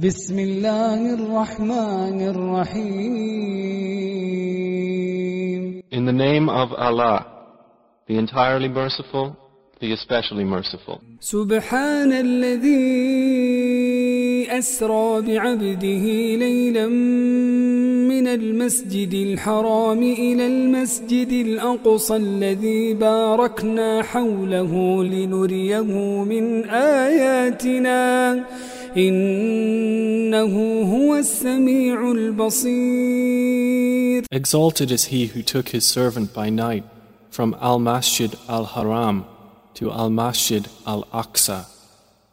بسم الله الرحمن الرحيم In the name of Allah, the entirely merciful, the especially merciful. سبحان الذي أسرى بعبده ليلا من المسجد الحرام إلى المسجد الأقصى الذي باركنا حوله لنريه من آياتنا إنه هو السميع البصير Exalted is he who took his servant by night from Al Masjid Al Haram to Al Masjid Al Aqsa,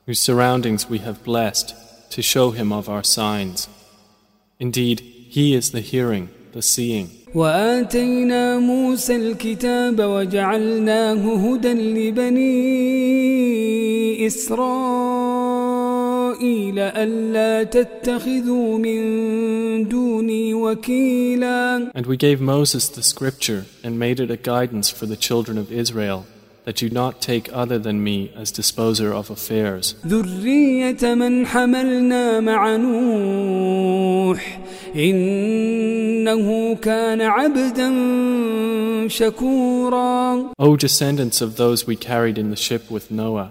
whose surroundings we have blessed to show him of our signs. Indeed, he is the hearing, the seeing. وآتينا موسى الكتاب وجعلناه هدى لبني إسرائيل ألا تتخذوا من دوني وكيلا And we gave Moses the scripture and made it a guidance for the children of Israel that you not take other than me as disposer of affairs. ذرية من حملنا مع نوح إنه كان عبدا شكورا O descendants of those we carried in the ship with Noah,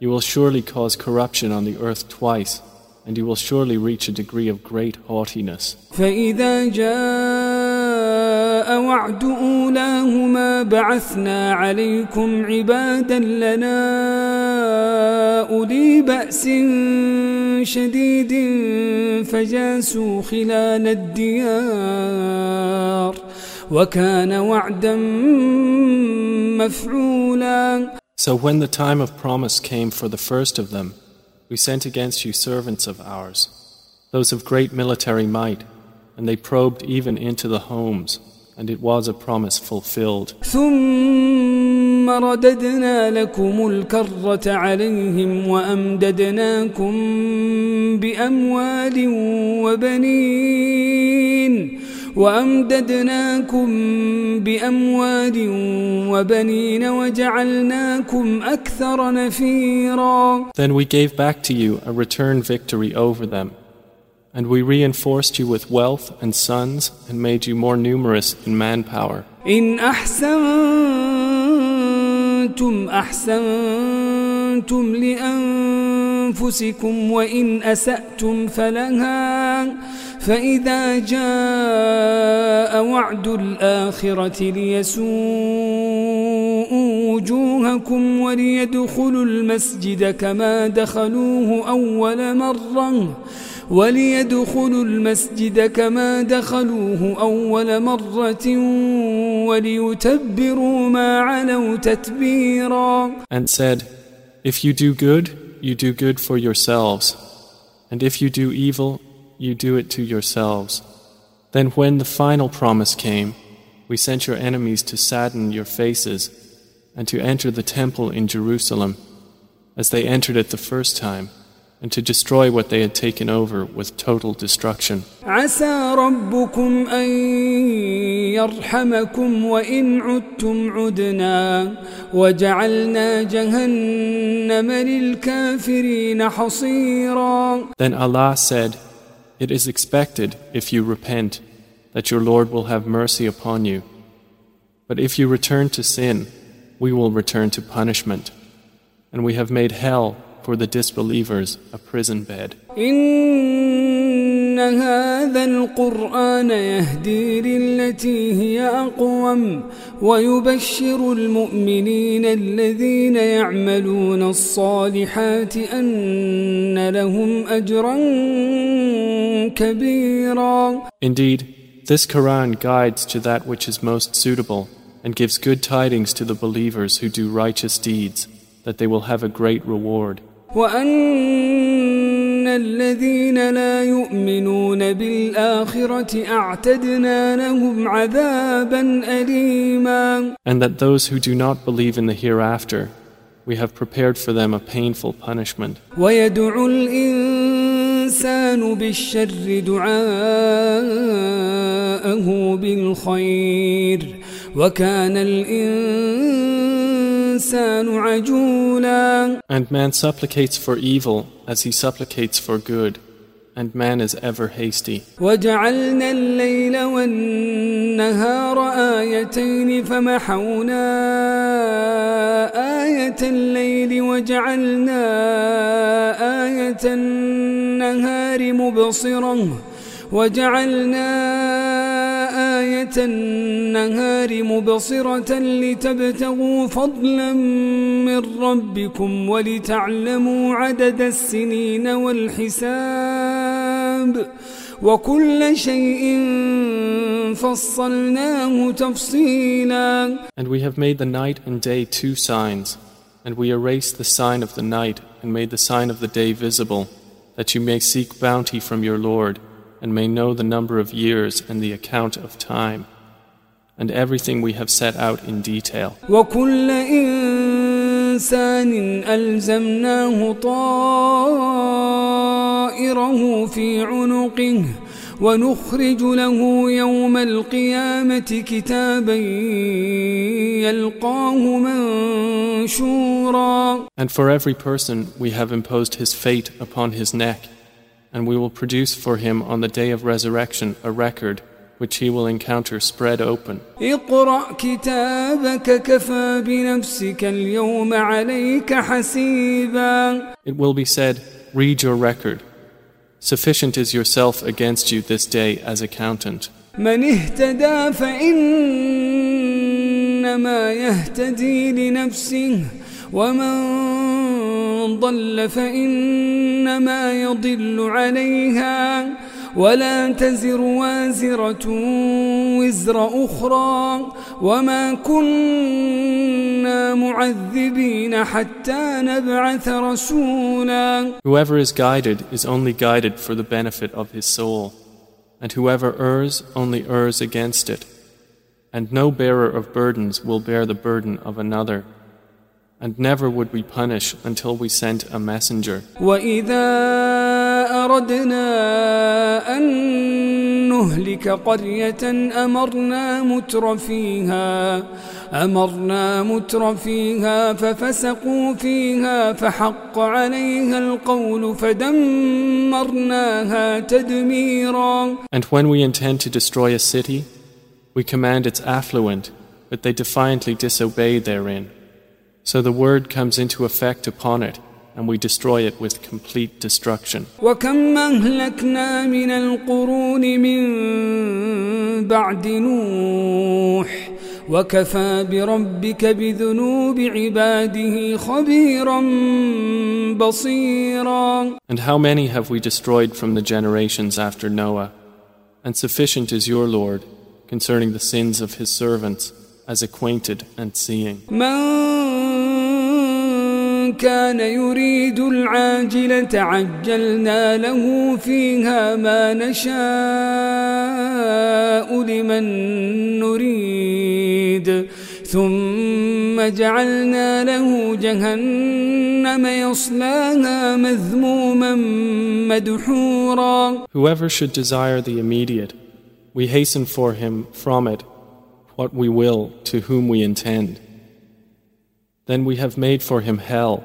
you will surely cause corruption on the earth twice, and you will surely reach a degree of great haughtiness. فإذا جاء وعد أولاهما بعثنا عليكم عبادا لنا أولي بأس شديد فجاسوا خلال الديار وكان وعدا مفعولا So when the time of promise came for the first of them, we sent against you servants of ours, those of great military might, and they probed even into the homes, and it was a promise fulfilled. ثم رددنا لكم الكرة عليهم وأمددناكم بأموال وبنين وأمددناكم بأموال وبنين وجعلناكم أكثر نفيرا Then we gave back to you a return victory over them, and we reinforced you with wealth and sons, and made you more numerous in manpower. إن أحسنتم أحسنتم لأنفسكم وإن أسأتم فلها فإذا جاء وعد الآخرة ليسوءوا وجوهكم وليدخلوا المسجد كما دخلوه أول مرة وليدخلوا المسجد كما دخلوه أول مرة وليتبروا ما علوا تتبيرا. And said, If you do good, you do good for yourselves, and if you do evil, you do it to yourselves. Then when the final promise came, we sent your enemies to sadden your faces, and to enter the temple in Jerusalem, as they entered it the first time, and to destroy what they had taken over with total destruction. عسى ربكم أن يرحمكم وإن عدتم عدنا وجعلنا جهنم للكافرين حصيرا Then Allah said, it is expected, if you repent, that your Lord will have mercy upon you. But if you return to sin, we will return to punishment. And we have made hell for the disbelievers a prison bed. إن هذا القرآن يهدي للتي هي أقوم ويبشر المؤمنين الذين يعملون الصالحات أن لهم أجرا كبيرا Indeed, this Quran guides to that which is most suitable and gives good tidings to the believers who do righteous deeds, that they will have a great reward. وأن إن الذين لا يؤمنون بالآخرة أعتدنا لهم عذابا أليما And that those who do not believe in the hereafter, we have prepared for them a painful punishment. ويدعو الإنسان بالشر دعاءه بالخير وكان الإنسان عجولا And man supplicates for evil as he supplicates for good, and man is ever hasty. وجعلنا الليل والنهار آيتين فمحونا آية الليل وجعلنا آية النهار مبصرة وجعلنا آية النهار مبصرة لتبتغوا فضلا من ربكم ولتعلموا عدد السنين والحساب وكل شيء فصلناه تفصيلا And we have made the night and day two signs, and we erased the sign of the night and made the sign of the day visible, that you may seek bounty from your Lord, and may know the number of years and the account of time, and everything we have set out in detail. وكل إنسان ألزمناه طائره في عنقه ونخرج له يوم القيامة كتابا يلقاه منشورا And for every person we have imposed his fate upon his neck, and we will produce for him on the day of resurrection a record which he will encounter spread open. اقرأ كتابك كفى بنفسك اليوم عليك حسيبا It will be said, Read your record. Sufficient is yourself against you this day as accountant. من اهتدى فإنما يهتدي لنفسه ومن ضل فإنما يضل عليها ولا تزر وازرة وزر أخرى وما كنا معذبين حتى نبعث رسولا Whoever is guided is only guided for the benefit of his soul, and whoever errs only errs against it. And no bearer of burdens will bear the burden of another. And never would we punish until we sent a messenger. وإذا أردنا أن نهلك قرية أمرنا متر فيها أمرنا متر فيها ففسقوا فيها فحق عليها القول فدمرناها تدميرا And when we intend to destroy a city, we command its affluent, but they defiantly disobey therein. So the word comes into effect upon it, and we destroy it with complete destruction. وكم أهلكنا من القرون من بعد نوح وكفى بربك بذنوب عباده خبيرا بصيرا And how many have we destroyed from the generations after Noah? And sufficient is your Lord concerning the sins of his servants, as acquainted and seeing. كان يريد العاجلة عجلنا له فيها ما نشاء لمن نريد ثم جعلنا له جهنم يصلاها مذموما مدحورا Whoever should desire the immediate, we hasten for him from it what we will to whom we intend. Then we have made for him hell,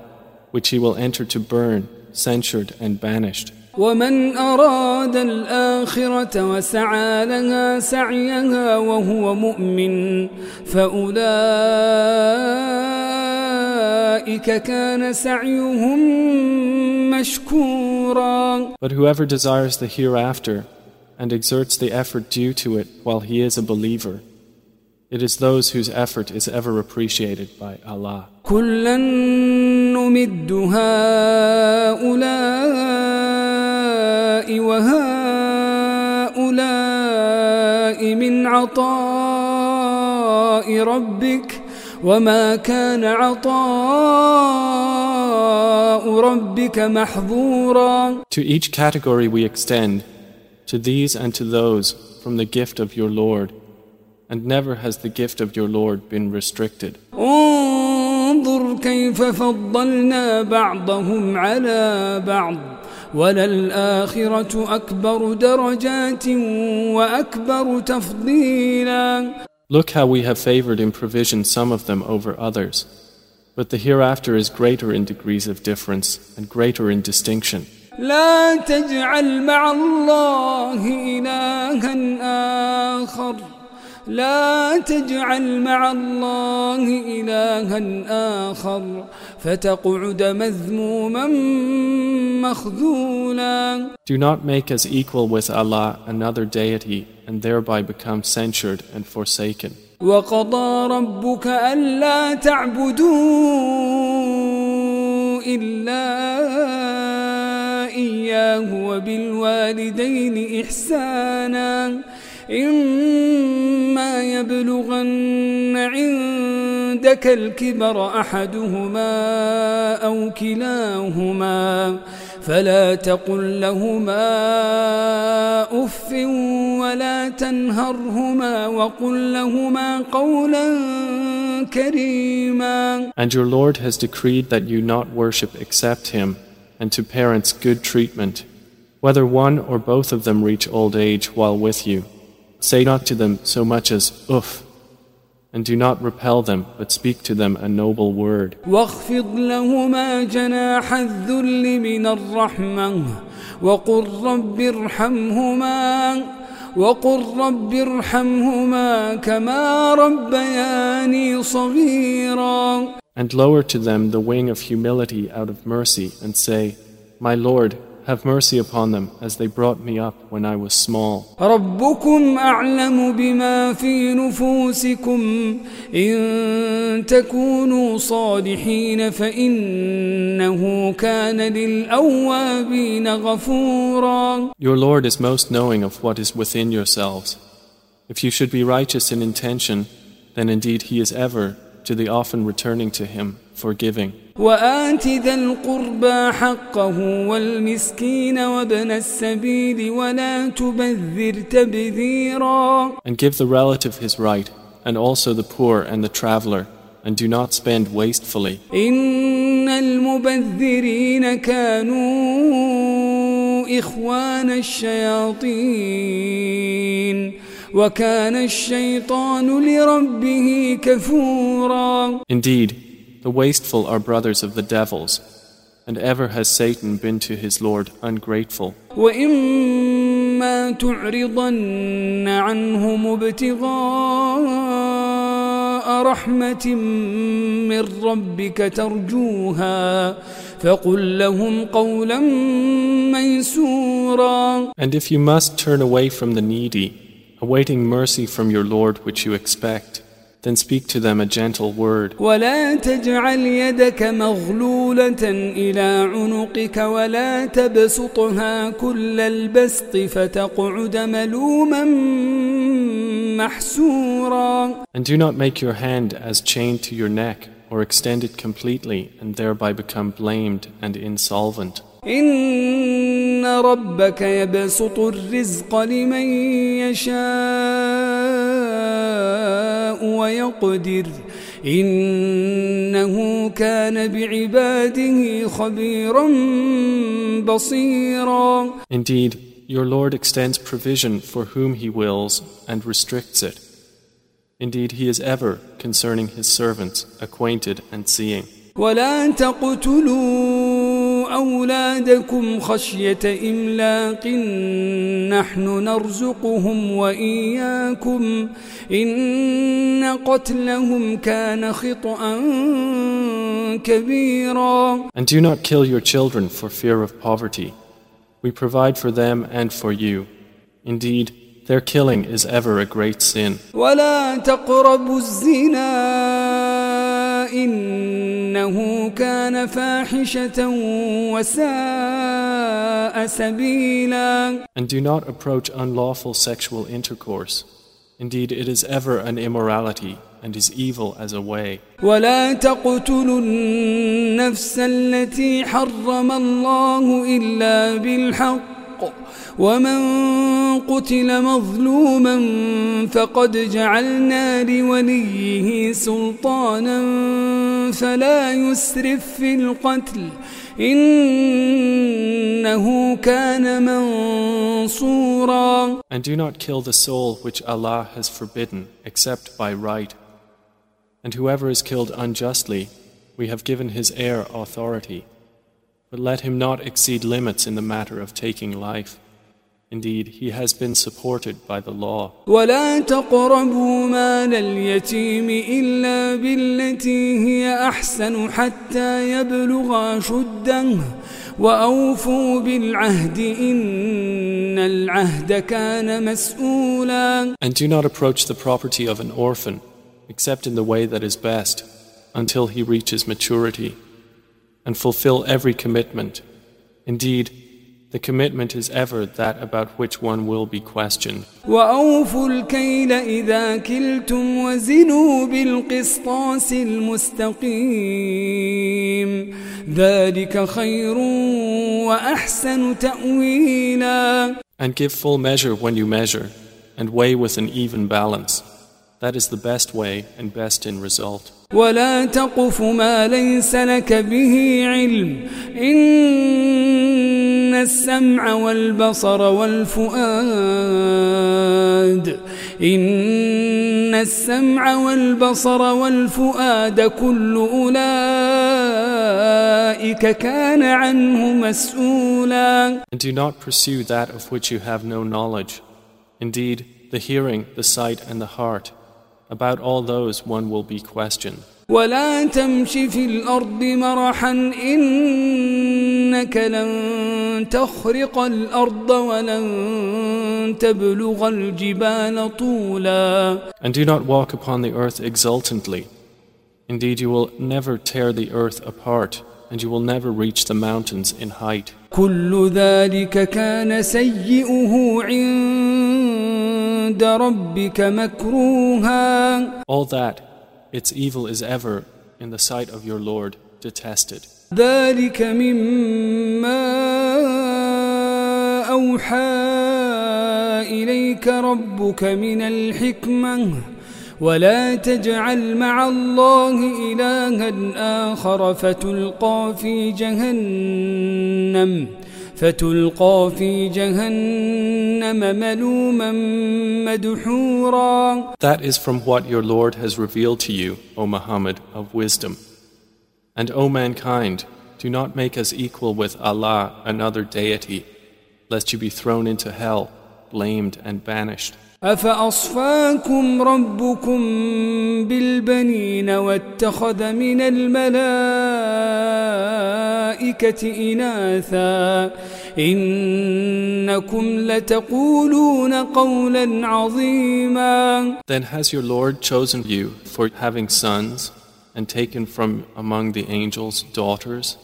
which he will enter to burn, censured and banished. ومن أراد الآخرة وسعى لها سعيها وهو مؤمن فأولئك كان سعيهم مشكورا But whoever desires the hereafter and exerts the effort due to it while he is a believer, it is those whose effort is ever appreciated by Allah. كلا نمد هؤلاء وهؤلاء من عطاء ربك وما كان عطاء ربك محظورا To each category we extend, to these and to those, from the gift of your Lord. And never has the gift of your Lord been restricted. انظر كيف فضلنا بعضهم على بعض وللآخرة أكبر درجات وأكبر تفضيلا Look how we have favored in provision some of them over others. But the hereafter is greater in degrees of difference and greater in distinction. لا تجعل مع الله إلها آخر لا تجعل مع الله إلها آخر فتقعد مذموما مخذولا Do not make as equal with Allah another deity and thereby become censured and forsaken. وقضى ربك ألا تعبدوا إلا إياه وبالوالدين إحسانا إما يبلغن عندك الكبر أحدهما أو كلاهما فلا تقل لهما اف ولا تنهرهما وقل لهما قولا كريما And your Lord has decreed that you not worship except Him, and to parents good treatment, whether one or both of them reach old age while with you. Say not to them so much as uff, and do not repel them, but speak to them a noble word. واخفض لهما جناح الذل من الرحمة وقل رب ارحمهما وقل رب ارحمهما كما ربياني صغيرا And lower to them the wing of humility out of mercy, and say, My Lord, have mercy upon them as they brought me up when I was small. ربكم أعلم بما في نفوسكم إن تكونوا صالحين فإنه كان للأوابين غفورا Your Lord is most knowing of what is within yourselves. If you should be righteous in intention, then indeed He is ever, to the often returning to Him, forgiving. وآت ذا القربى حقه والمسكين وابن السبيل ولا تبذر تبذيرا And give the relative his right, and also the poor and the traveler, and do not spend wastefully. إن المبذرين كانوا إخوان الشياطين وكان الشيطان لربه كفورا Indeed, the wasteful are brothers of the devils, and ever has Satan been to his Lord ungrateful. وإما تعرضن عنهم ابتغاء رحمة من ربك ترجوها فقل لهم قولا ميسورا And if you must turn away from the needy, awaiting mercy from your Lord which you expect, then speak to them a gentle word. ولا تجعل يدك مغلولة إلى عنقك ولا تبسطها كل البسط فتقعد ملوما محسورا And do not make your hand as chained to your neck, or extend it completely, and thereby become blamed and insolvent. إن ربك يبسط الرزق لمن يشاء ويقدر إنه كان بعباده خبيرا بصيرا Indeed, your Lord extends provision for whom He wills and restricts it. Indeed, He is ever, concerning His servants, acquainted and seeing. ولا تقتلوا أولادكم خشية إملاق نحن نرزقهم وإياكم إن قتلهم كان خطأ كبيرا And do not kill your children for fear of poverty. We provide for them and for you. Indeed, their killing is ever a great sin. ولا تقربوا الزنا إنه كان فاحشة وساء سبيلا And do not approach unlawful sexual intercourse. Indeed, it is ever an immorality and is evil as a way. ولا تقتلوا النفس التي حرم الله إلا بالحق ومن قتل مظلوما فقد جعلنا لوليه سلطانا فلا يسرف في القتل إنه كان منصورا And do not kill the soul which Allah has forbidden except by right. And whoever is killed unjustly, we have given his heir authority. But let him not exceed limits in the matter of taking life. Indeed, he has been supported by the law. ولا تقربوا مال اليتيم إلا بالتي هي أحسن حتى يبلغ أشده وأوفوا بالعهد إن العهد كان مسؤولا And do not approach the property of an orphan except in the way that is best until he reaches maturity. And fulfill every commitment. Indeed, the commitment is ever that about which one will be questioned. وأوفوا الكيل إذا كلتم وزنوا بالقسطاس المستقيم ذلك خير وأحسن تأويلا And give full measure when you measure, and weigh with an even balance. That is the best way and best in result. ولا تقف ما ليس لك به علم إن السمع والبصر والفؤاد إن السمع والبصر والفؤاد كل أولئك كان عنه مسؤولا And do not pursue that of which you have no knowledge. Indeed, the hearing, the sight, and the heart, about all those one will be questioned. ولا تمش في الأرض مرحا إنك لن تخرق الأرض ولن تبلغ الجبال طولا And do not walk upon the earth exultantly. Indeed, you will never tear the earth apart, and you will never reach the mountains in height. كل ذلك كان سيئه عند ربك مكروها. All that, its evil is ever, in the sight of your Lord, detested. ذلك مما أوحى إليك ربك من الحكمة. ولا تجعل مع الله إلها آخر فتلقى في جهنم. فتلقى في جهنم ملوما مدحورا That is from what your Lord has revealed to you, O Muhammad, of wisdom. And O mankind, do not make us equal with Allah, another deity, lest you be thrown into hell, blamed and banished. أفأصفاكم ربكم بالبنين واتخذ من الملائكة إناثا إنكم لتقولون قولا عظيما Then has your Lord chosen you for having sons and taken from among the angels daughters?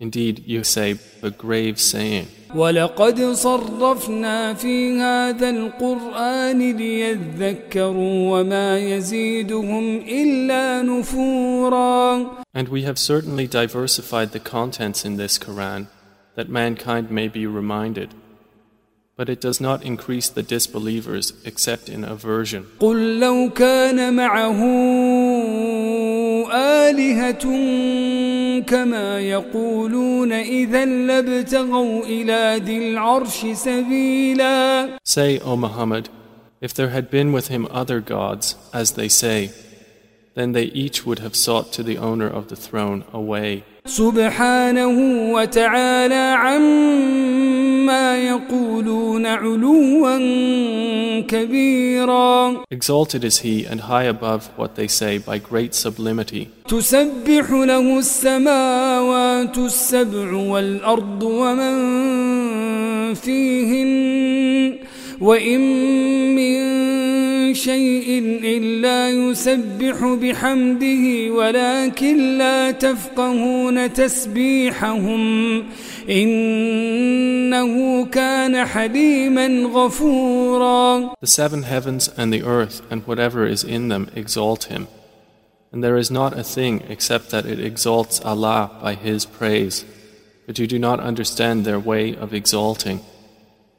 Indeed, you say a grave saying. ولقد صرفنا في هذا القرآن ليذكروا وما يزيدهم إلا نفورا And we have certainly diversified the contents in this Quran that mankind may be reminded. But it does not increase the disbelievers except in aversion. قل لو كان معه آلهة كما يقولون إذا لابتغوا إلى ذي العرش سبيلا Say, O Muhammad, if there had been with him other gods, as they say, then they each would have sought to the owner of the throne a way. سبحانه وتعالى عما يقولون علوا كبيرا Exalted is he and high above what they say by great sublimity. تسبح له السماوات السبع والأرض ومن فيهن وإن من من شيء إلا يسبح بحمده ولكن لا تفقهون تسبيحهم إنه كان حليما غفورا The seven heavens and the earth and whatever is in them exalt him. And there is not a thing except that it exalts Allah by His praise. But you do not understand their way of exalting.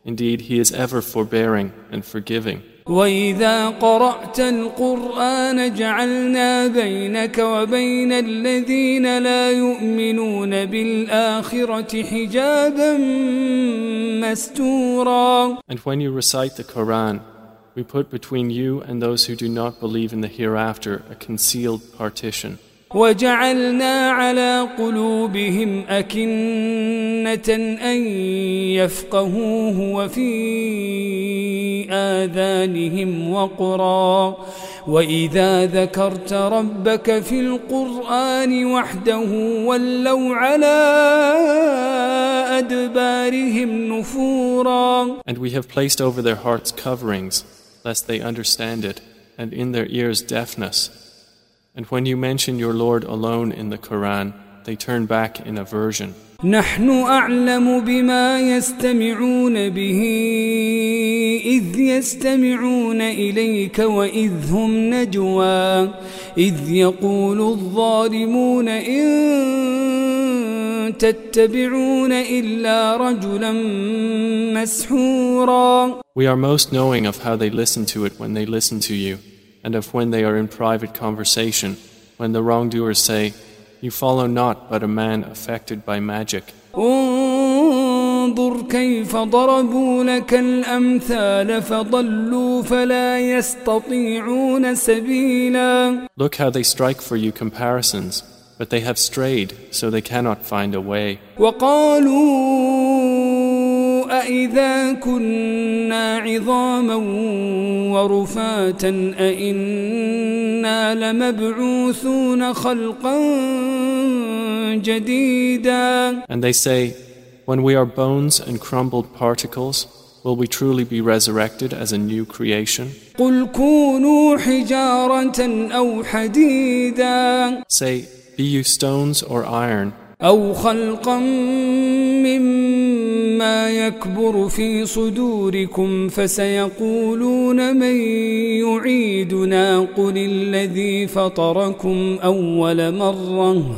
Indeed, He is ever forbearing and forgiving. وإذا قرأت القرآن جعلنا بينك وبين الذين لا يؤمنون بالآخرة حجابا مستورا And when you recite the Quran, we put between you and those who do not believe in the hereafter a concealed partition. وجعلنا على قلوبهم أكنة أن يفقهوه وفي آذانهم وقرا وإذا ذكرت ربك في القرآن وحده ولوا على أدبارهم نفورا And we have placed over their hearts coverings, lest they understand it, and in their ears deafness. And when you mention your Lord alone in the Quran, they turn back in aversion. نحن أعلم بما يستمعون به إذ يستمعون إليك وإذ هم نجوى إذ يقول الظالمون إن تتبعون إلا رجلا مسحورا We are most knowing of how they listen to it when they listen to you, and of when they are in private conversation, when the wrongdoers say, You follow not but a man affected by magic. انظر كيف ضربوا لك الأمثال فضلوا فلا يستطيعون سبيلا Look how they strike for you comparisons, but they have strayed, so they cannot find a way. وقالوا أإذا كنا عظاما ورفاتا أإنا لمبعوثون خلقا جديدا And they say, When we are bones and crumbled particles, will we truly be resurrected as a new creation? قل كونوا حجارة أو حديدا Say, Be you stones or iron, أو خلقا مما يكبر في صدوركم فسيقولون من يعيدنا قل الذي فطركم أول مرة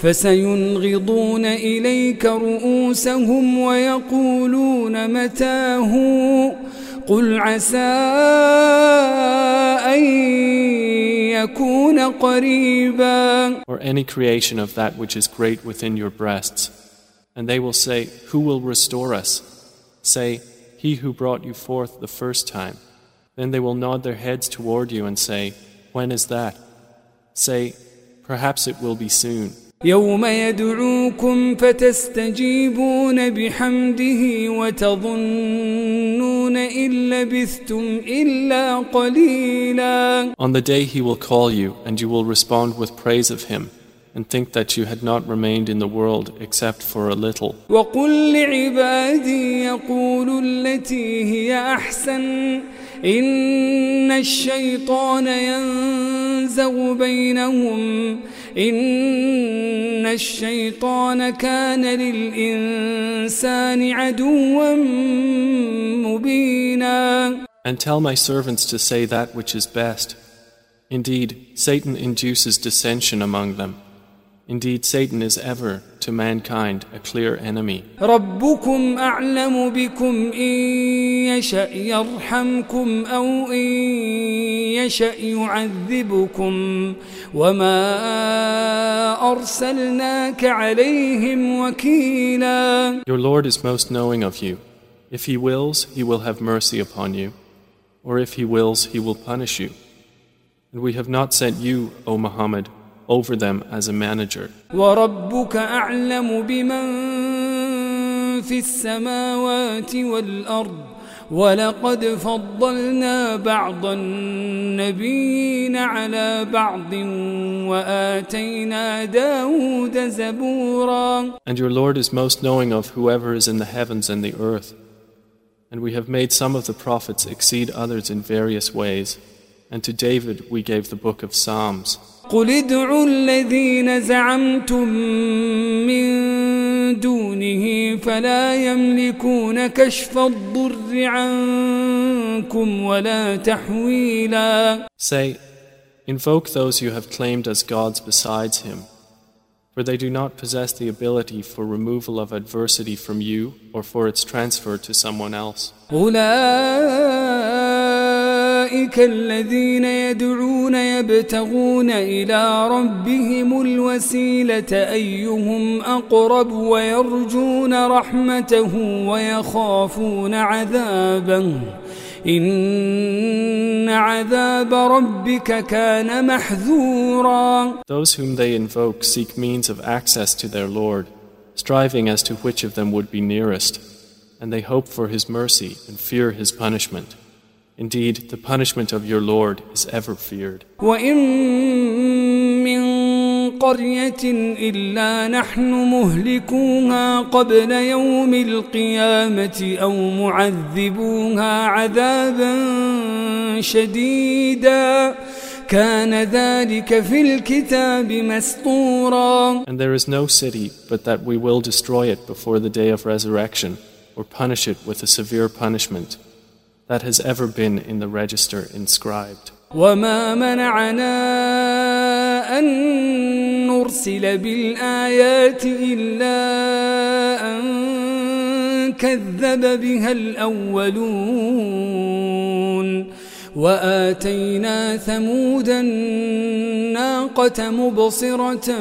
فسينغضون إليك رؤوسهم ويقولون متاه قل عسى أن يكون قريبا or any creation of that which is great within your breasts. And they will say, Who will restore us? Say, He who brought you forth the first time. Then they will nod their heads toward you and say, When is that? Say, Perhaps it will be soon. يوم يدعوكم فتستجيبون بحمده وتظنون إن لبثتم إلا قليلا On the day he will call you, and you will respond with praise of him, and think that you had not remained in the world except for a little. وقل لعبادي يقولوا التي هي أحسن إن الشيطان ينزغ بينهم إن الشيطان كان للإنسان عدوا مبينا And tell my servants to say that which is best. Indeed, Satan induces dissension among them. Indeed, Satan is ever, to mankind, a clear enemy. ربكم أعلم بكم إن يشأ يرحمكم أو إن يشأ يعذبكم وما أرسلناك عليهم وكيلا Your Lord is most knowing of you. If He wills, He will have mercy upon you, or if He wills, He will punish you. And we have not sent you, O Muhammad, over them as a manager. وربك أعلم بمن في السماوات والأرض ولقد فضلنا بعض النبيين على بعض وآتينا داود زبورا And your Lord is most knowing of whoever is in the heavens and the earth. And we have made some of the prophets exceed others in various ways. And to David we gave the book of Psalms. قل ادعوا الذين زعمتم من دونه فلا يملكون كشف الضر عنكم ولا تحويلا Say, invoke those you have claimed as gods besides him, for they do not possess the ability for removal of adversity from you or for its transfer to someone else. أولئك الذين يدعون يبتغون إلى ربهم الوسيلة أيهم أقرب ويرجون رحمته ويخافون عذابه إن عذاب ربك كان محذورا Those whom they invoke seek means of access to their Lord, striving as to which of them would be nearest, and they hope for His mercy and fear His punishment. Indeed, the punishment of your Lord is ever feared. وإن من قرية إلا نحن مهلكوها قبل يوم القيامة أو معذبوها عذابا شديدا كان ذلك في الكتاب مسطورا And there is no city but that we will destroy it before the day of resurrection, or punish it with a severe punishment. That has ever been in the register inscribed. وما منعنا أن نرسل بالآيات إلا أن كذب بها الأولون وآتينا ثمود الناقة مبصرة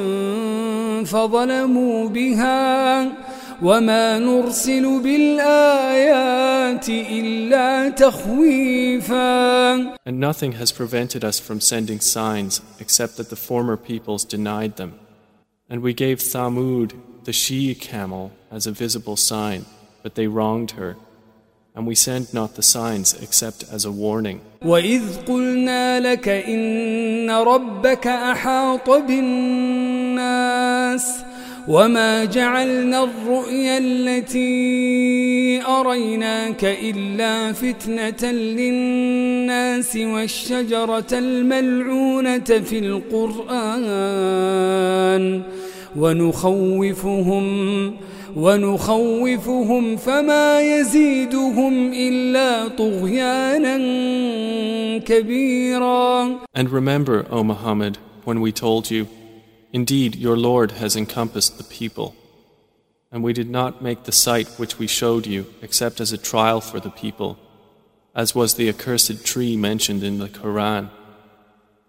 فظلموا بها وما نرسل بالآيات إلا تخويفا And nothing has prevented us from sending signs except that the former peoples denied them. And we gave Thamud, the she camel, as a visible sign, but they wronged her. And we send not the signs except as a warning. وإذ قلنا لك إن ربك أحاط بالناس وما جعلنا الرؤيا التي أريناك إلا فتنة للناس والشجرة الملعونة في القرآن ونخوفهم ونخوفهم فما يزيدهم إلا طغيانا كبيرا And remember, O Muhammad, when we told you, Indeed, your Lord has encompassed the people. And we did not make the sight which we showed you except as a trial for the people, as was the accursed tree mentioned in the Quran.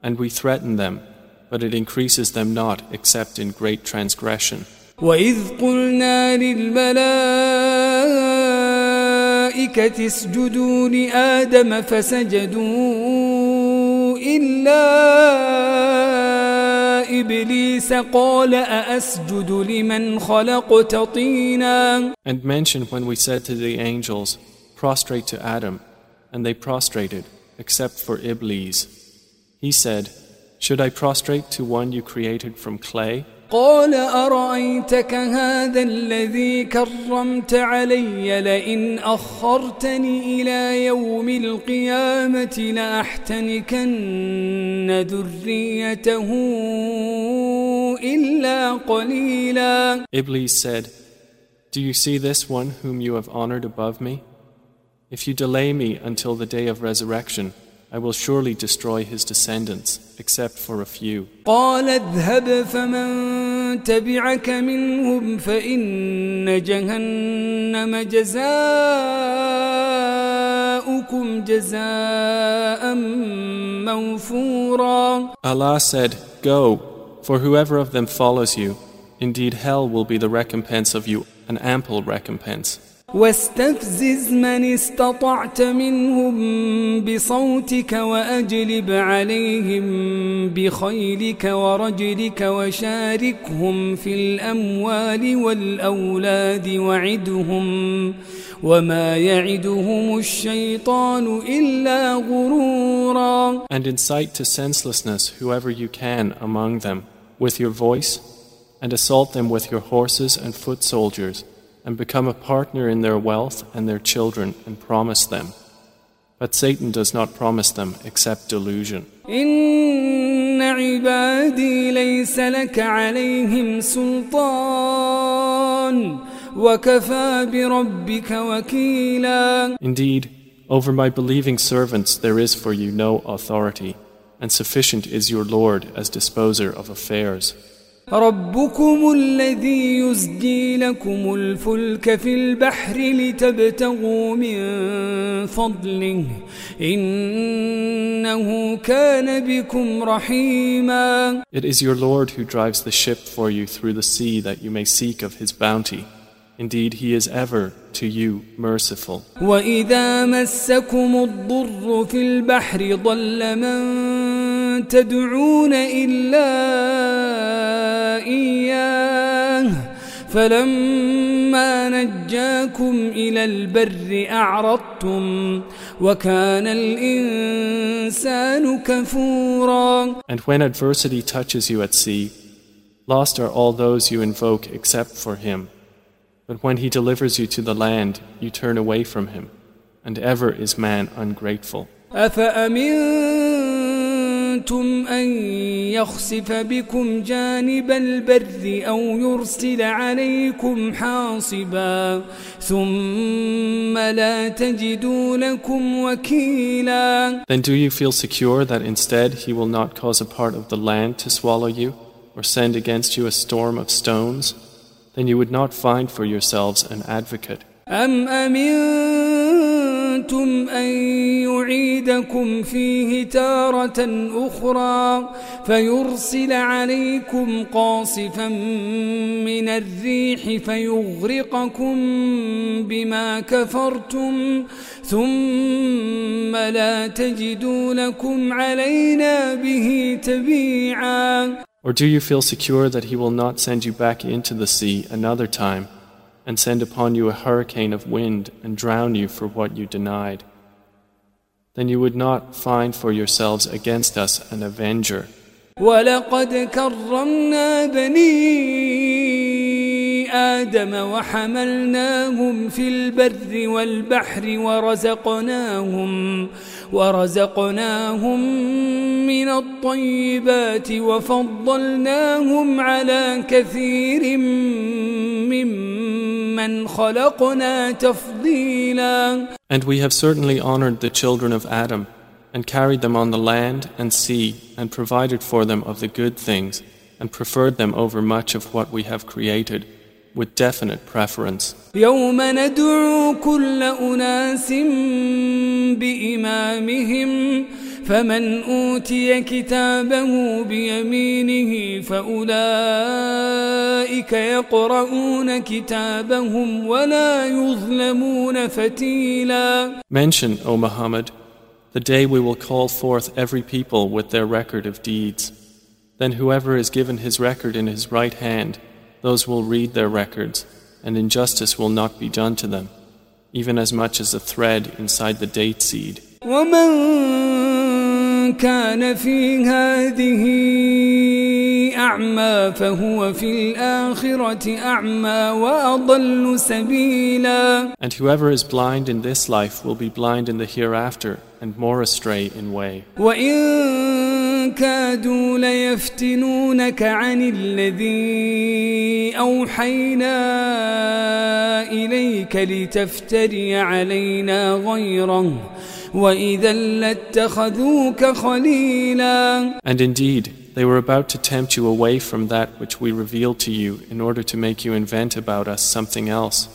And we threaten them, but it increases them not except in great transgression. وإذ قلنا للملائكة اسجدوا لآدم فسجدوا إلا إبليس قال أأسجد لمن خلقت طينا And mention when we said to the angels, Prostrate to Adam, and they prostrated, except for Iblis. He said, Should I prostrate to one you created from clay? قال أرأيتك هذا الذي كرمت علي لئن أخرتني إلى يوم القيامة لأحتنكن ذريته إلا قليلا Iblis said, Do you see this one whom you have honored above me? If you delay me until the day of resurrection, I will surely destroy his descendants, except for a few. قال اذهب فمن تبعك منهم فإن جهنم جزاؤكم جزاء موفورا Allah said, Go, for whoever of them follows you, indeed hell will be the recompense of you, an ample recompense. واستفزز من استطعت منهم بصوتك وأجلب عليهم بخيلك ورجلك وشاركهم في الأموال والأولاد وعدهم وما يعدهم الشيطان إلا غرورا And incite to senselessness whoever you can among them with your voice, and assault them with your horses and foot soldiers, and become a partner in their wealth and their children and promise them. But Satan does not promise them except delusion. إن عبادي ليس لك عليهم سلطان وكفى بربك وكيلا Indeed, over my believing servants there is for you no authority, and sufficient is your Lord as disposer of affairs. ربكم الذي يزجي لكم الفلك في البحر لتبتغوا من فضله إنه كان بكم رحيما It is your Lord who drives the ship for you through the sea that you may seek of his bounty. Indeed, he is ever to you merciful. وإذا مسكم الضر في البحر ضل من تدعون إلا إياه فلما نجاكم إلى البر أعرضتم وكان الإنسان كفورا And when adversity touches you at sea, lost are all those you invoke except for him. But when he delivers you to the land, you turn away from him, and ever is man ungrateful. أفأمنتم أن يخسف بكم جانب البر أو يرسل عليكم حاصبا ثم لا تجدوا لكم وكيلا Then do you feel secure that instead he will not cause a part of the land to swallow you, or send against you a storm of stones? Then you would not find for yourselves an advocate. أم أمنتم أن يعيدكم فيه تارة أخرى فيرسل عليكم قاصفا من الريح فيغرقكم بما كفرتم ثم لا تجدوا لكم علينا به تبيعا Or do you feel secure that he will not send you back into the sea another time, and send upon you a hurricane of wind and drown you for what you denied? Then you would not find for yourselves against us an avenger. ولقد كرمنا بني آدم وحملناهم في البر والبحر ورزقناهم ورزقناهم من الطيبات وفضلناهم على كثير ممن خلقنا تفضيلا And we have certainly honored the children of Adam, and carried them on the land and sea, and provided for them of the good things, and preferred them over much of what we have created, with definite preference. يوم ندعو كل أناس بإمامهم فمن أوتي كتابه بيمينه فأولئك يقرؤون كتابهم ولا يظلمون فتيلا Mention, O Muhammad, the day we will call forth every people with their record of deeds. Then whoever is given his record in his right hand, those will read their records, and injustice will not be done to them, even as much as a thread inside the date seed. كان في هذه أعمى فهو في الآخرة أعمى وأضل سبيلا And whoever is blind in this life will be blind in the hereafter and more astray in way. وإن كادوا ليفتنونك عن الذي أوحينا إليك لتفتري علينا غيره وإذا لاتخذوك خليلا And indeed, they were about to tempt you away from that which we revealed to you in order to make you invent about us something else.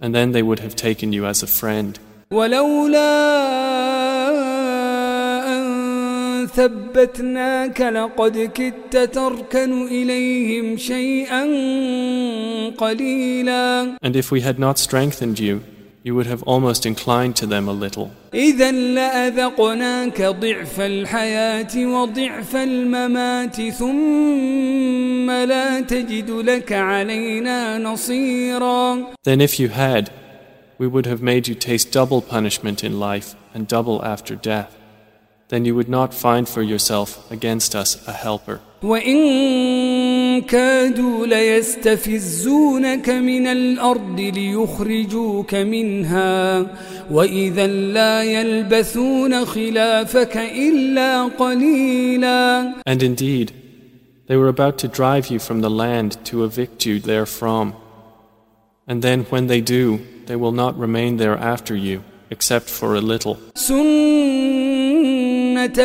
And then they would have taken you as a friend. ولولا أن ثبتناك لقد كدت تركن إليهم شيئا قليلا And if we had not strengthened you, you would have almost inclined to them a little. Then if you had, we would have made you taste double punishment in life and double after death. Then you would not find for yourself against us a helper. وإن كادوا ليستفزونك من الأرض ليخرجوك منها وإذا لا يلبثون خلافك إلا قليلا And indeed, they were about to drive you from the land to evict you therefrom. And then when they do, they will not remain there after you, except for a little. سنة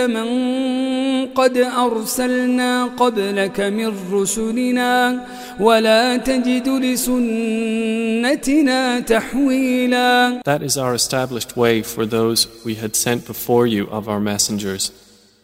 من قد أرسلنا قبلك من رسلنا ولا تجد لسنتنا تحويلا That is our established way for those we had sent before you of our messengers.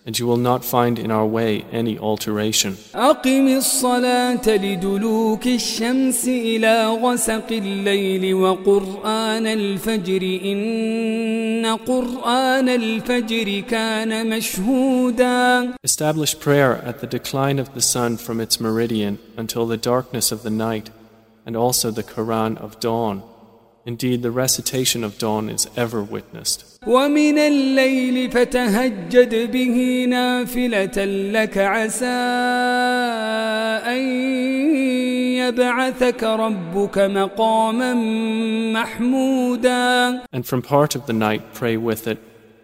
and you will not find in our way any alteration. أقم الصلاة لدلوك الشمس إلى غسق الليل وقرآن الفجر إن قرآن الفجر كان مشهودا Establish prayer at the decline of the sun from its meridian until the darkness of the night and also the Quran of dawn. Indeed, the recitation of dawn is ever witnessed. ومن الليل فتهجد به نافلة لك عسى أن يبعثك ربك مقاما محمودا And from part of the night pray with it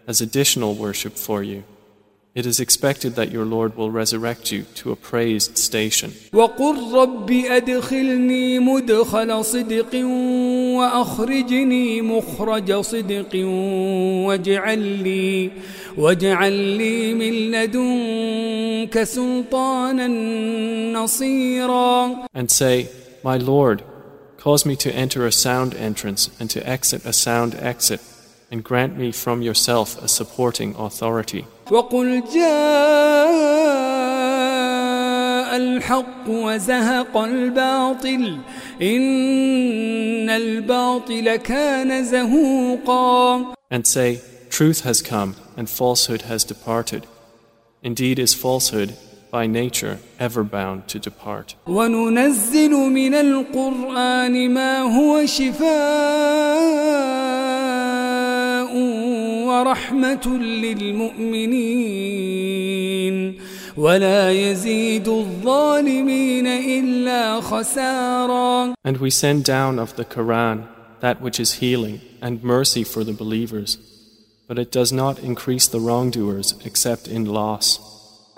as additional worship for you. It is expected that your Lord will resurrect you to a praised station. وقل رب أدخلني مدخل صدق وأخرجني مخرج صدق واجعل لي واجعل لي من لدنك سلطانا نصيرا And say, My Lord, cause me to enter a sound entrance and to exit a sound exit and grant me from yourself a supporting authority. وقل جاء الحق وزهق الباطل إن الباطل كان زهوقا And say, Truth has come and falsehood has departed. Indeed is falsehood by nature ever bound to depart. وننزل من القرآن ما هو شفاء ورحمة للمؤمنين ولا يزيد الظالمين إلا خسارا And we send down of the Quran that which is healing and mercy for the believers, but it does not increase the wrongdoers except in loss.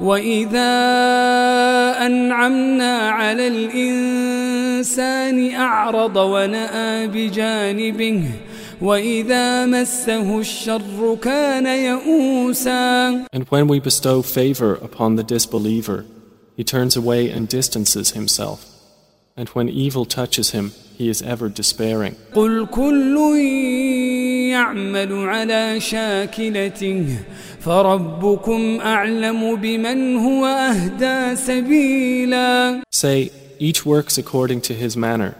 وإذا أنعمنا على الإنسان أعرض ونأى بجانبه وإذا مسه الشر كان يئوسا And when we bestow favor upon the disbeliever, he turns away and distances himself. And when evil touches him, he is ever despairing. قل كل يعمل على شاكلته فربكم أعلم بمن هو أهدى سبيلا Say, each works according to his manner,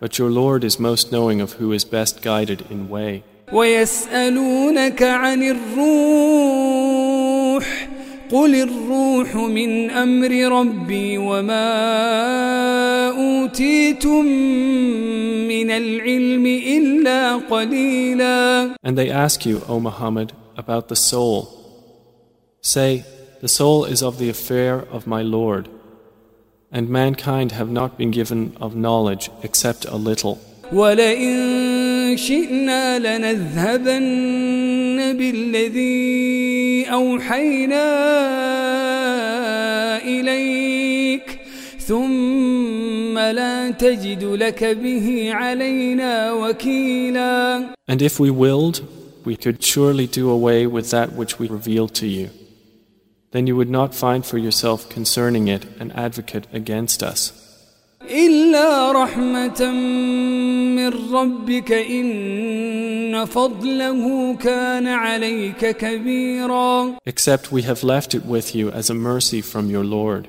but your Lord is most knowing of who is best guided in way. ويسألونك عن الروح قل الروح من أمر ربي وما أوتيتم من العلم إلا قليلا And they ask you, O Muhammad, about the soul. Say, the soul is of the affair of my Lord, and mankind have not been given of knowledge except a little. ولئن شئنا لنذهبن بالذي أوحينا إليك ثم لا تجد لك به علينا وكيلا And if we willed, we could surely do away with that which we revealed to you. Then you would not find for yourself concerning it an advocate against us. إلا رحمة من ربك إن فضله كان عليك كبيرا Except we have left it with you as a mercy from your Lord.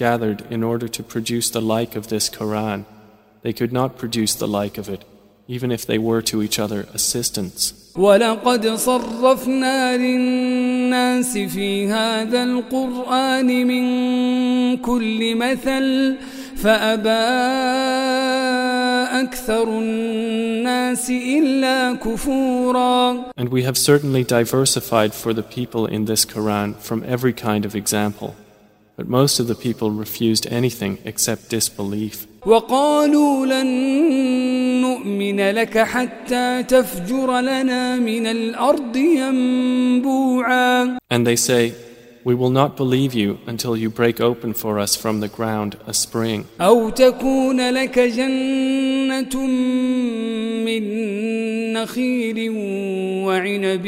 gathered in order to produce the like of this Quran, they could not produce the like of it, even if they were to each other assistants. ولقد صرفنا للناس في هذا القرآن من كل مثل فأبى أكثر الناس إلا كفورا And we have certainly diversified for the people in this Quran from every kind of example. But most of the people refused anything except disbelief. وقالوا لن نؤمن لك حتى تفجر لنا من الأرض ينبوعا And they say, We will not believe you until you break open for us from the ground a spring, أو تكون لك جنة من نخيل وعنب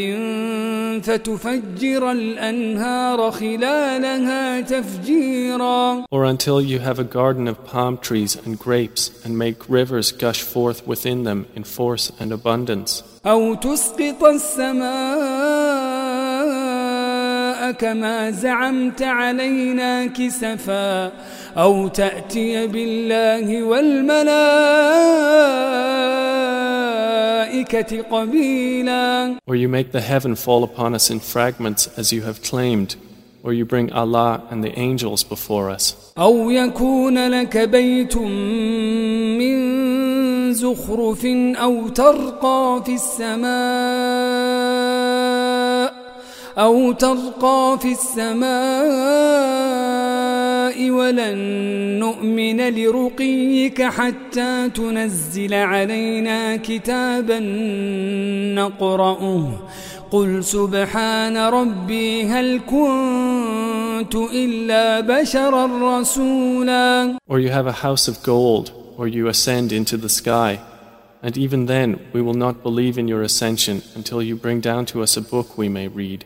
فتفجر الأنهار خلالها تفجيرا or until you have a garden of palm trees and grapes and make rivers gush forth within them in force and abundance. أو تسقط السماء كما زعمت علينا كسفا أو تأتي بالله والملائكة قبيلا Or you make the heaven fall upon us in fragments as you have claimed, or you bring Allah and the angels before us. أو يكون لك بيت من زخرف أو ترقى في السماء أو ترقى في السماء ولن نؤمن لرقيك حتى تنزل علينا كتابا نقرأه قل سبحان ربي هل كنت إلا بشرا رسولا Or you have a house of gold, or you ascend into the sky. And even then, we will not believe in your ascension until you bring down to us a book we may read.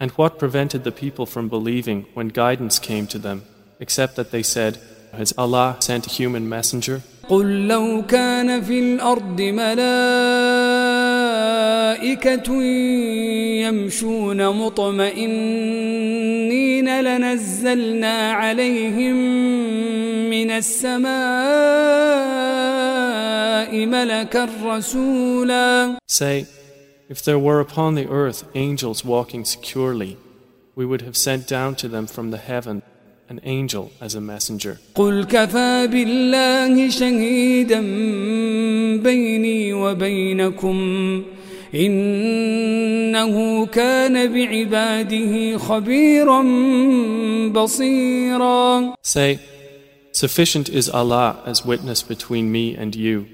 And what prevented the people from believing when guidance came to them, except that they said, Has Allah sent a human messenger? قل لو كان في الأرض ملائكة يمشون مطمئنين لنزلنا عليهم من السماء ملكا رسولا Say, If there were upon the earth angels walking securely, we would have sent down to them from the heaven an angel as a messenger. قل كفى بالله شهيدا بيني وبينكم إنه كان بعباده خبيرا بصيرا Say, Sufficient is Allah as witness between me and you.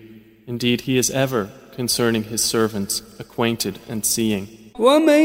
Indeed, He is ever, concerning His servants, acquainted and seeing. ومن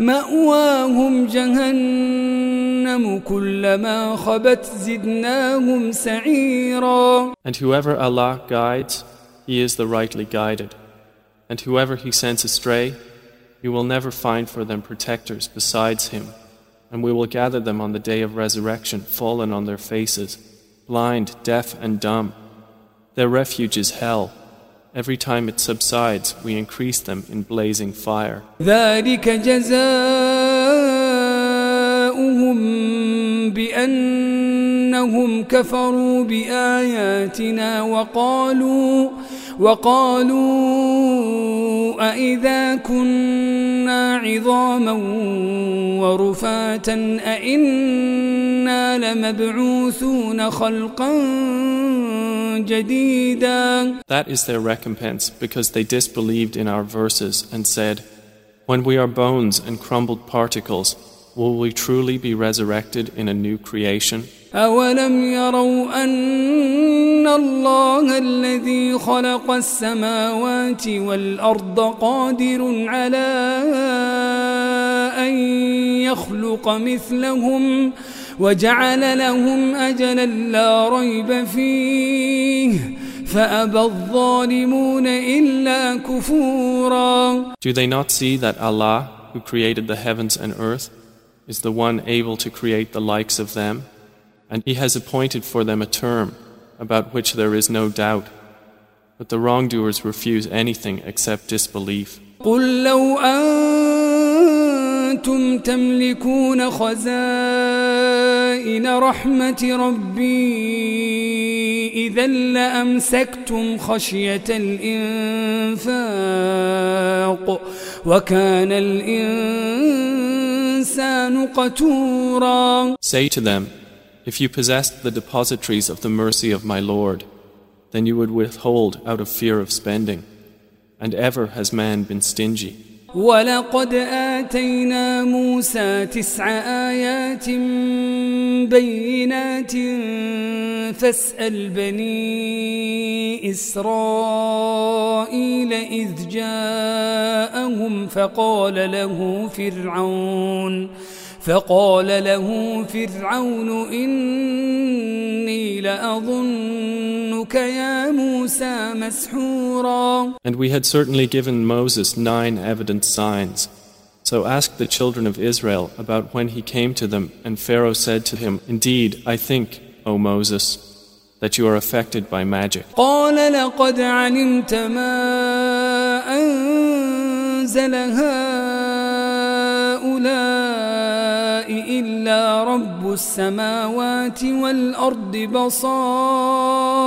مأواهم جهنم كلما خبت زدناهم سعيرا And whoever Allah guides, He is the rightly guided. And whoever He sends astray, you will never find for them protectors besides Him. And we will gather them on the day of resurrection, fallen on their faces, blind, deaf, and dumb. Their refuge is hell. Every time it subsides, we increase them in blazing fire. ذلك جزاؤهم بأنهم كفروا بآياتنا وقالوا وقالوا أإذا كنا عظاما ورفاتا أإنا لمبعوثون خلقا جديدا That is their recompense because they disbelieved in our verses and said, When we are bones and crumbled particles, will we truly be resurrected in a new creation? أولم يروا أن الله الذي خلق السماوات والأرض قادر على أن يخلق مثلهم وجعل لهم أجلا لا ريب فيه فأبى الظالمون إلا كفورا Do they not see that Allah, who created the heavens and earth, is the one able to create the likes of them? And He has appointed for them a term about which there is no doubt. But the wrongdoers refuse anything except disbelief. قل لو أنتم تملكون خزائن رحمة ربي إذا لأمسكتم خشية الإنفاق وكان الإنسان قتورا Say to them, If you possessed the depositories of the mercy of my Lord, then you would withhold out of fear of spending. And ever has man been stingy. ولقد آتينا موسى تسع آيات بينات فاسأل بني إسرائيل إذ جاءهم فقال له فرعون فقال له فرعون إني لأظنك يا موسى مسحورا And we had certainly given Moses nine evident signs. So ask the children of Israel about when he came to them, and Pharaoh said to him, Indeed, I think, O Moses, that you are affected by magic. قال لقد علمت ما أنزل هؤلاء إلا رب السماوات والأرض بصائر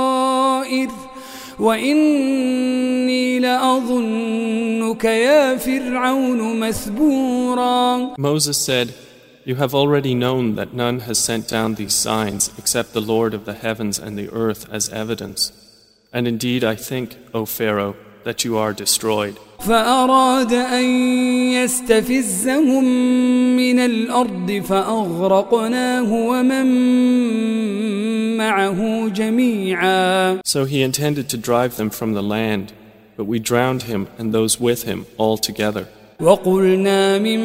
وإني لأظنك يا فرعون مثبورا Moses said, You have already known that none has sent down these signs except the Lord of the heavens and the earth as evidence. And indeed, I think, O Pharaoh, that you are destroyed. فأراد أن يستفزهم من الأرض فأغرقناه ومن معه جميعا So he intended to drive them from the land, but we drowned him and those with him all together. وقلنا من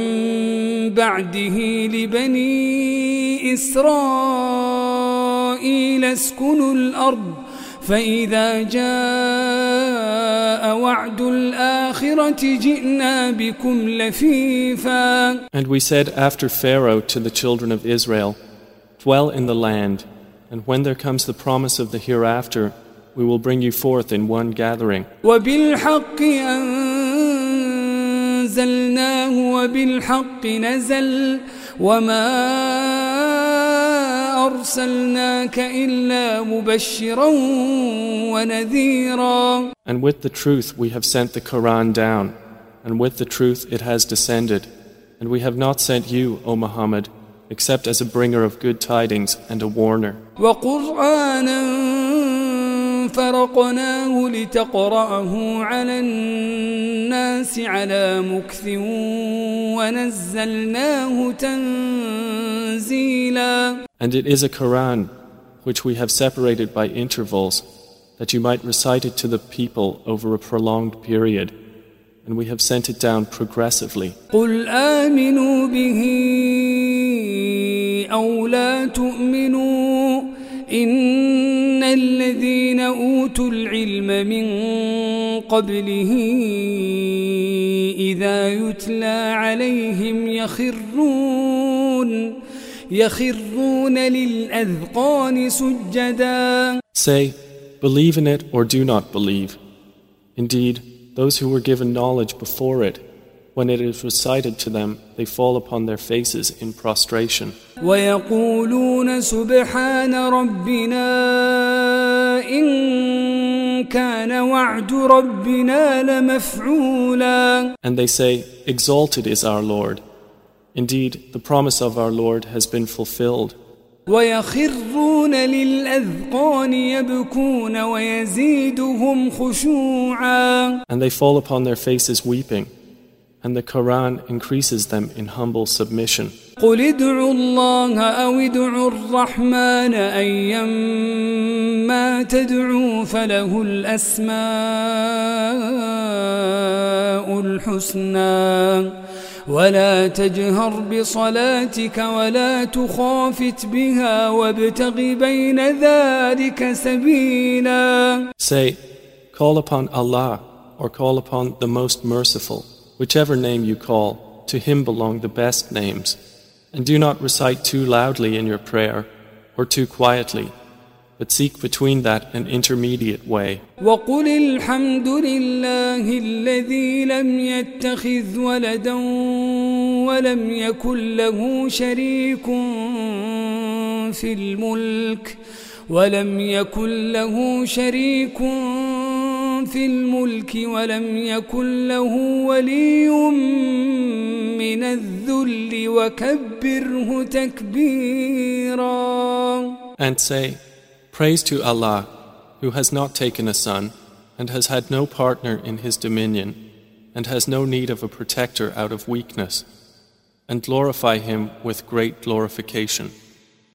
بعده لبني إسرائيل اسكنوا الأرض فإذا جاء وعد الآخرة جئنا بكم لفيفا And we said after Pharaoh to the children of Israel, Dwell in the land, and when there comes the promise of the hereafter, we will bring you forth in one gathering. وبالحق أنزلناه وبالحق نزل وما أرسلناك إلا مبشرا ونذيرا And with the truth we have sent the Quran down, and with the truth it has descended. And we have not sent you, O Muhammad, except as a bringer of good tidings and a warner. وقرآنا فرقناه لتقرأه على الناس على مكث ونزلناه تنزيلا And it is a Quran which we have separated by intervals, that you might recite it to the people over a prolonged period. And we have sent it down progressively. الذين أوتوا العلم من قبله إذا يتلى عليهم يخرون يخرون للأذقان سجدا Say, believe in it or do not believe. Indeed, those who were given knowledge before it, when it is recited to them, they fall upon their faces in prostration. ويقولون سبحان ربنا إن كان وعد ربنا لمفعولا And they say, Exalted is our Lord. Indeed, the promise of our Lord has been fulfilled. ويخرون للأذقان يبكون ويزيدهم خشوعا And they fall upon their faces weeping, and the Quran increases them in humble submission. قل ادعوا الله أو ادعوا الرحمن أيما تدعوا فله الأسماء الحسنى ولا تجهر بصلاتك ولا تخافت بها وابتغ بين ذلك سبيلا Say, call upon Allah or call upon the most merciful. Whichever name you call, to him belong the best names. And do not recite too loudly in your prayer or too quietly, But seek between that an intermediate way. وقل الحمد لله الذي لم يتخذ ولدا ولم يكن له شريك في الملك ولم يكن له شريك في الملك ولم يكن له ولي من الذل وكبره تكبيرا And say, Praise to Allah, who has not taken a son, and has had no partner in his dominion, and has no need of a protector out of weakness, and glorify him with great glorification.